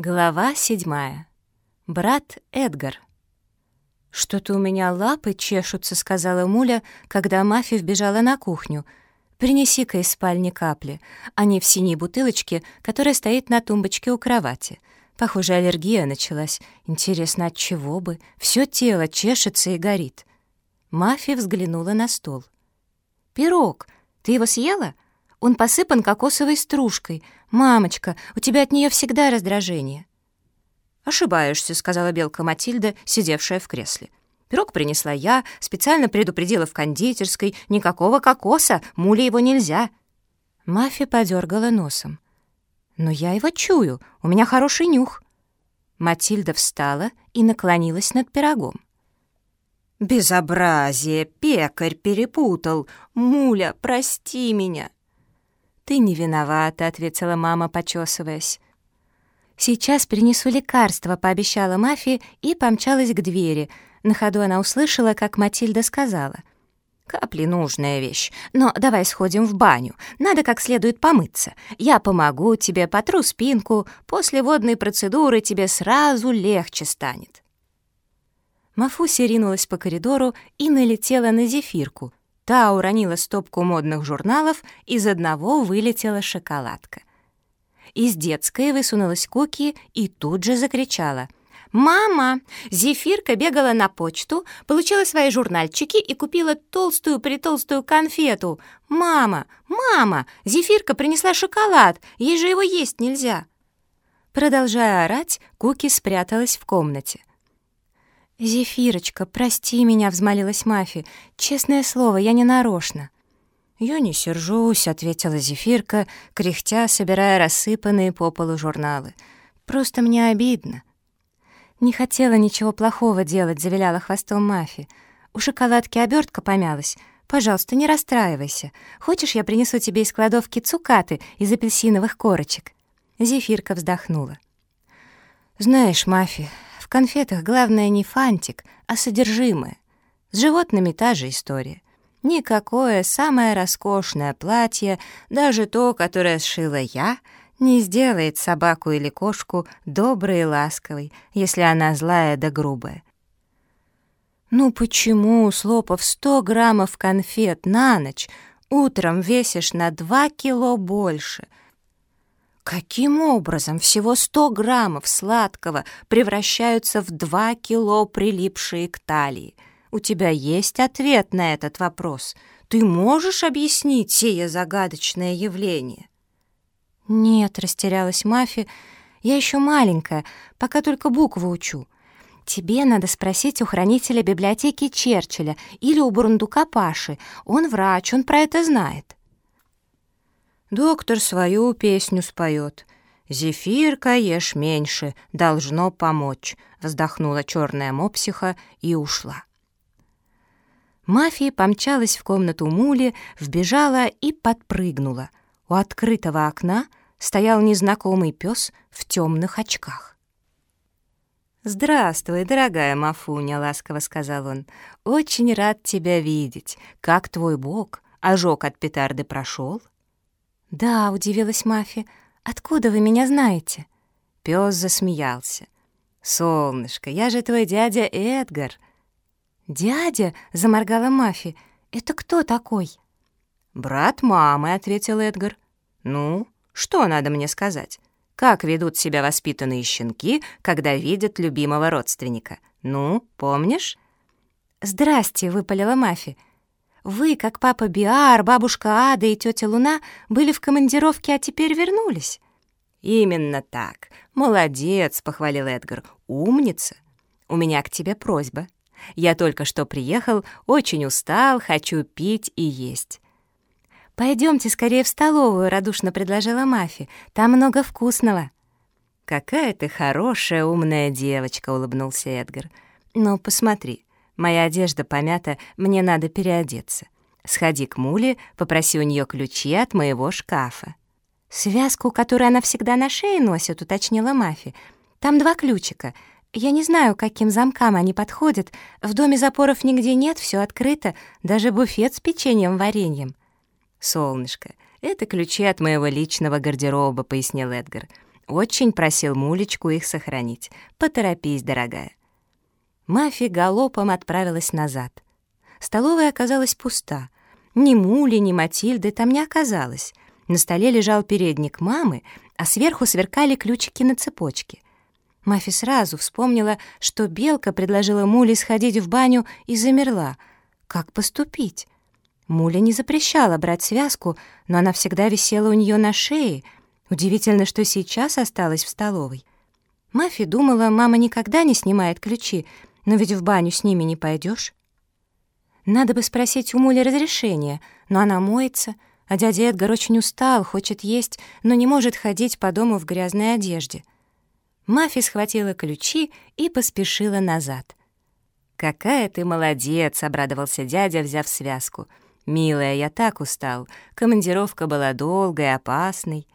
Глава седьмая. Брат Эдгар. «Что-то у меня лапы чешутся», — сказала Муля, когда Мафи вбежала на кухню. «Принеси-ка из спальни капли. Они в синей бутылочке, которая стоит на тумбочке у кровати. Похоже, аллергия началась. Интересно, от чего бы? Все тело чешется и горит». Мафи взглянула на стол. «Пирог. Ты его съела?» Он посыпан кокосовой стружкой. Мамочка, у тебя от нее всегда раздражение». «Ошибаешься», — сказала белка Матильда, сидевшая в кресле. «Пирог принесла я, специально предупредила в кондитерской. Никакого кокоса, муле его нельзя». Мафия подергала носом. «Но я его чую, у меня хороший нюх». Матильда встала и наклонилась над пирогом. «Безобразие! Пекарь перепутал! Муля, прости меня!» «Ты не виновата», — ответила мама, почесываясь. «Сейчас принесу лекарство», — пообещала Мафи и помчалась к двери. На ходу она услышала, как Матильда сказала. «Капли — нужная вещь, но давай сходим в баню. Надо как следует помыться. Я помогу тебе, потру спинку. После водной процедуры тебе сразу легче станет». Мафуся ринулась по коридору и налетела на зефирку. Та уронила стопку модных журналов, из одного вылетела шоколадка. Из детской высунулась Куки и тут же закричала. «Мама! Зефирка бегала на почту, получила свои журнальчики и купила толстую-притолстую конфету. Мама! Мама! Зефирка принесла шоколад, ей же его есть нельзя!» Продолжая орать, Куки спряталась в комнате. «Зефирочка, прости меня», — взмолилась Мафи. «Честное слово, я не нарочно». «Я не сержусь», — ответила Зефирка, кряхтя, собирая рассыпанные по полу журналы. «Просто мне обидно». «Не хотела ничего плохого делать», — завиляла хвостом Мафи. «У шоколадки обертка помялась. Пожалуйста, не расстраивайся. Хочешь, я принесу тебе из кладовки цукаты из апельсиновых корочек?» Зефирка вздохнула. «Знаешь, Мафи, в конфетах главное не фантик, а содержимое. С животными та же история. Никакое самое роскошное платье, даже то, которое сшила я, не сделает собаку или кошку доброй и ласковой, если она злая да грубая. Ну почему, слопав сто граммов конфет на ночь, утром весишь на два кило больше — Каким образом всего 100 граммов сладкого превращаются в 2 кило, прилипшие к талии? У тебя есть ответ на этот вопрос? Ты можешь объяснить сие загадочное явление? Нет, растерялась Мафи, я еще маленькая, пока только буквы учу. Тебе надо спросить у хранителя библиотеки Черчилля или у бурундука Паши. Он врач, он про это знает. Доктор свою песню споет. «Зефирка, ешь меньше, должно помочь», — вздохнула черная мопсиха и ушла. Мафия помчалась в комнату Мули, вбежала и подпрыгнула. У открытого окна стоял незнакомый пес в темных очках. «Здравствуй, дорогая Мафуня», — ласково сказал он. «Очень рад тебя видеть. Как твой бог? Ожог от петарды прошел?» «Да», — удивилась Мафи, — «откуда вы меня знаете?» Пёс засмеялся. «Солнышко, я же твой дядя Эдгар». «Дядя?» — заморгала Мафи. «Это кто такой?» «Брат мамы», — ответил Эдгар. «Ну, что надо мне сказать? Как ведут себя воспитанные щенки, когда видят любимого родственника? Ну, помнишь?» «Здрасте», — выпалила Мафи. Вы, как папа Биар, бабушка Ада и тетя Луна, были в командировке, а теперь вернулись». «Именно так. Молодец», — похвалил Эдгар. «Умница. У меня к тебе просьба. Я только что приехал, очень устал, хочу пить и есть». «Пойдемте скорее в столовую», — радушно предложила Мафи. «Там много вкусного». «Какая ты хорошая, умная девочка», — улыбнулся Эдгар. «Ну, посмотри, Моя одежда помята, мне надо переодеться. Сходи к Муле, попроси у нее ключи от моего шкафа». «Связку, которую она всегда на шее носит», — уточнила Мафи. «Там два ключика. Я не знаю, каким замкам они подходят. В доме запоров нигде нет, все открыто, даже буфет с печеньем-вареньем». «Солнышко, это ключи от моего личного гардероба», — пояснил Эдгар. Очень просил Мулечку их сохранить. Поторопись, дорогая. Мафи галопом отправилась назад. Столовая оказалась пуста. Ни Мули, ни Матильды там не оказалось. На столе лежал передник мамы, а сверху сверкали ключики на цепочке. Мафи сразу вспомнила, что Белка предложила Муле сходить в баню и замерла. Как поступить? Муля не запрещала брать связку, но она всегда висела у нее на шее. Удивительно, что сейчас осталась в столовой. Мафи думала, мама никогда не снимает ключи, но ведь в баню с ними не пойдешь. Надо бы спросить у Мули разрешения, но она моется, а дядя Эдгар очень устал, хочет есть, но не может ходить по дому в грязной одежде. Мафи схватила ключи и поспешила назад. «Какая ты молодец!» — обрадовался дядя, взяв связку. «Милая, я так устал. Командировка была долгой, опасной».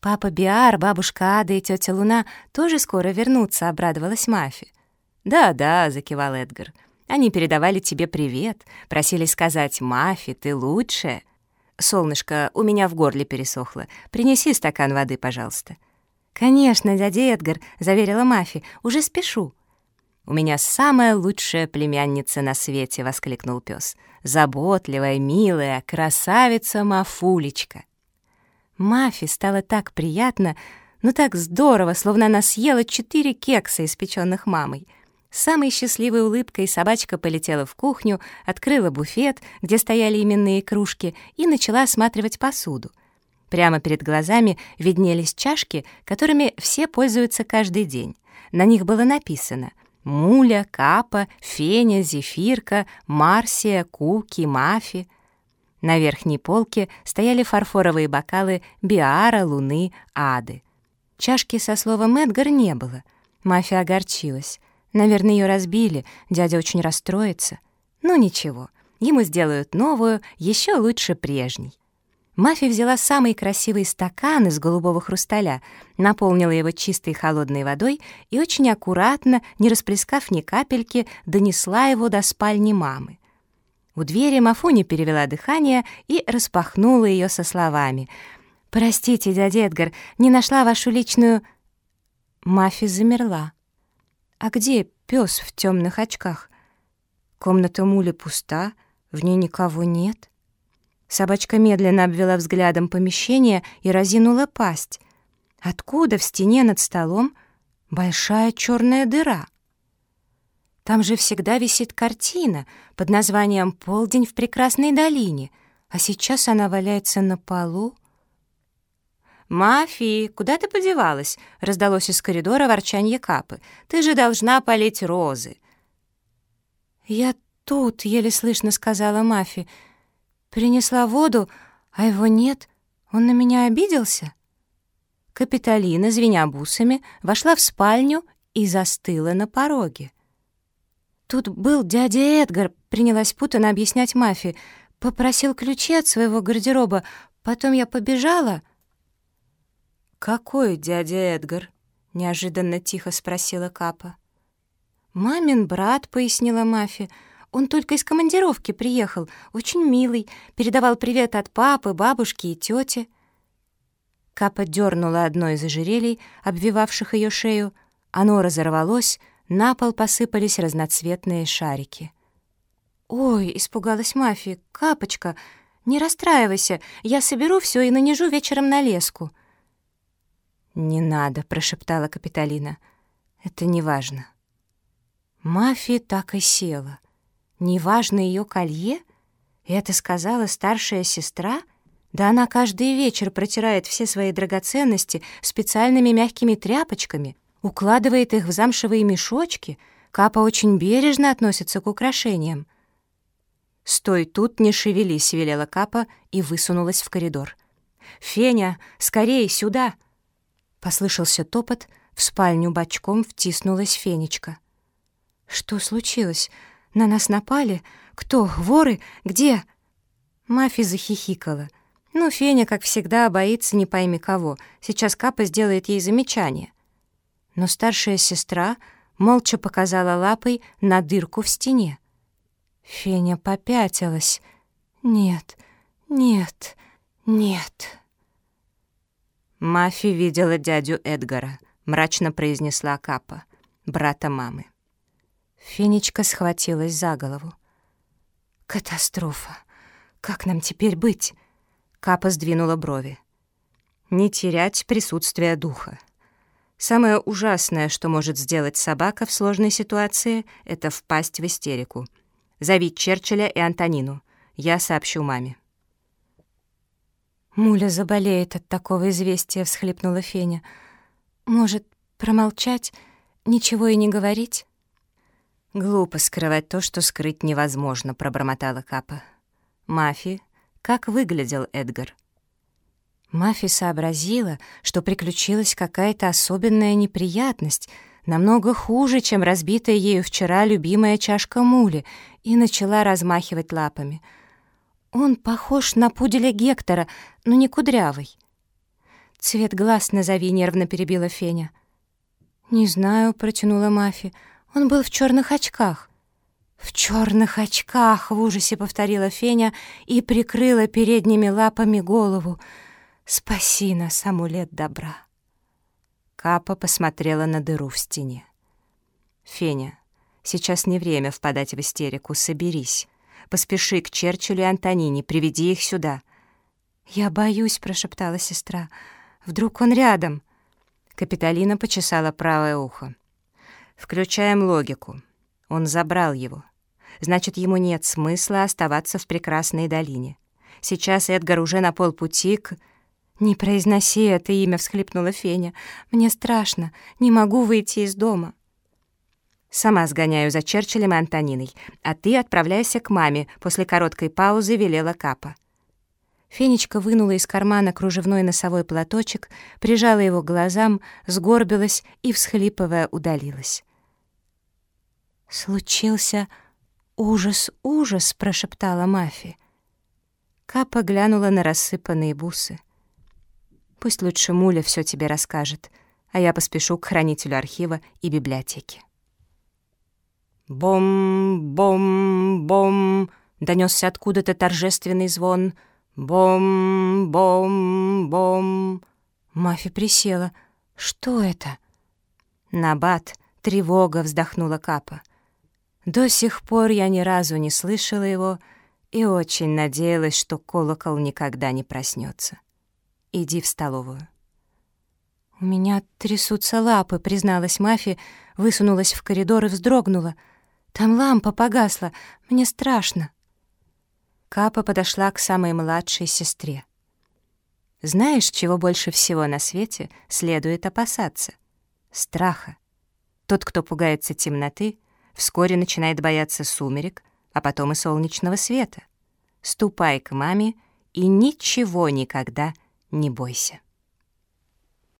«Папа Биар, бабушка Ада и тетя Луна тоже скоро вернутся», — обрадовалась Мафи. «Да-да», — закивал Эдгар. «Они передавали тебе привет, просили сказать «Мафи, ты лучшая». «Солнышко, у меня в горле пересохло. Принеси стакан воды, пожалуйста». «Конечно, дядя Эдгар», — заверила Мафи, — «уже спешу». «У меня самая лучшая племянница на свете», — воскликнул пес. «Заботливая, милая, красавица Мафулечка». Мафи стало так приятно, ну так здорово, словно она съела четыре кекса, испеченных мамой — самой счастливой улыбкой собачка полетела в кухню, открыла буфет, где стояли именные кружки, и начала осматривать посуду. Прямо перед глазами виднелись чашки, которыми все пользуются каждый день. На них было написано «Муля», «Капа», «Феня», «Зефирка», «Марсия», «Куки», «Мафи». На верхней полке стояли фарфоровые бокалы Биара, Луны, Ады. Чашки со словом «Эдгар» не было. Мафия огорчилась. Наверное, ее разбили, дядя очень расстроится. Ну ничего, ему сделают новую, еще лучше прежней. Мафи взяла самый красивый стакан из голубого хрусталя, наполнила его чистой холодной водой и очень аккуратно, не расплескав ни капельки, донесла его до спальни мамы. У двери Мафуни перевела дыхание и распахнула ее со словами. «Простите, дядя Эдгар, не нашла вашу личную...» Мафи замерла. А где пес в темных очках? Комната Мули пуста, в ней никого нет. Собачка медленно обвела взглядом помещение и разинула пасть. Откуда в стене над столом большая черная дыра? Там же всегда висит картина под названием «Полдень в прекрасной долине», а сейчас она валяется на полу. «Мафи, куда ты подевалась?» — раздалось из коридора ворчанье Капы. «Ты же должна полить розы». «Я тут», — еле слышно сказала Мафи. «Принесла воду, а его нет. Он на меня обиделся?» Капитолина, звеня бусами, вошла в спальню и застыла на пороге. «Тут был дядя Эдгар», — принялась путано объяснять Мафи. «Попросил ключи от своего гардероба. Потом я побежала...» «Какой дядя Эдгар?» — неожиданно тихо спросила Капа. «Мамин брат», — пояснила Мафи. «Он только из командировки приехал, очень милый, передавал привет от папы, бабушки и тети». Капа дернула одно из ожерелий, обвивавших ее шею. Оно разорвалось, на пол посыпались разноцветные шарики. «Ой!» — испугалась Мафи. «Капочка, не расстраивайся, я соберу все и нанижу вечером на леску». «Не надо», — прошептала Капитолина. «Это не важно». Мафия так и села. «Неважно ее колье?» это сказала старшая сестра? Да она каждый вечер протирает все свои драгоценности специальными мягкими тряпочками, укладывает их в замшевые мешочки. Капа очень бережно относится к украшениям. «Стой тут, не шевелись», — велела Капа и высунулась в коридор. «Феня, скорее сюда!» Послышался топот, в спальню бочком втиснулась Фенечка. «Что случилось? На нас напали? Кто? Воры? Где?» Мафи захихикала. «Ну, Феня, как всегда, боится не пойми кого. Сейчас Капа сделает ей замечание». Но старшая сестра молча показала лапой на дырку в стене. Феня попятилась. «Нет, нет, нет». «Мафи видела дядю Эдгара», — мрачно произнесла Капа, брата мамы. Фенечка схватилась за голову. «Катастрофа! Как нам теперь быть?» Капа сдвинула брови. «Не терять присутствие духа. Самое ужасное, что может сделать собака в сложной ситуации, это впасть в истерику. Зови Черчилля и Антонину. Я сообщу маме». «Муля заболеет от такого известия», — всхлипнула Феня. «Может, промолчать, ничего и не говорить?» «Глупо скрывать то, что скрыть невозможно», — пробормотала Капа. «Мафи, как выглядел Эдгар?» Мафи сообразила, что приключилась какая-то особенная неприятность, намного хуже, чем разбитая ею вчера любимая чашка мули, и начала размахивать лапами. «Он похож на пуделя Гектора, но не кудрявый». «Цвет глаз назови», — нервно перебила Феня. «Не знаю», — протянула Мафи, — он был в черных очках. «В черных очках!» — в ужасе повторила Феня и прикрыла передними лапами голову. «Спаси нас, амулет добра!» Капа посмотрела на дыру в стене. «Феня, сейчас не время впадать в истерику, соберись. Поспеши к Черчиллю и Антонине, приведи их сюда». «Я боюсь», — прошептала сестра. «Вдруг он рядом?» Капитолина почесала правое ухо. Включаем логику. Он забрал его. Значит, ему нет смысла оставаться в прекрасной долине. Сейчас Эдгар уже на полпути к... «Не произноси это имя», — всхлипнула Феня. «Мне страшно. Не могу выйти из дома». «Сама сгоняю за Черчиллем и Антониной, а ты отправляйся к маме», — после короткой паузы велела Капа. Фенечка вынула из кармана кружевной носовой платочек, прижала его к глазам, сгорбилась и, всхлипывая, удалилась. «Случился ужас, ужас!» — прошептала Мафи. Капа глянула на рассыпанные бусы. «Пусть лучше Муля все тебе расскажет, а я поспешу к хранителю архива и библиотеки». «Бом-бом-бом!» — донесся откуда-то торжественный звон. «Бом-бом-бом!» Мафи присела. «Что это?» «Набат!» — тревога вздохнула Капа. До сих пор я ни разу не слышала его и очень надеялась, что колокол никогда не проснется. Иди в столовую. «У меня трясутся лапы», — призналась Мафи, высунулась в коридор и вздрогнула. «Там лампа погасла, мне страшно». Капа подошла к самой младшей сестре. «Знаешь, чего больше всего на свете следует опасаться? Страха. Тот, кто пугается темноты, Вскоре начинает бояться сумерек, а потом и солнечного света. Ступай к маме и ничего никогда не бойся.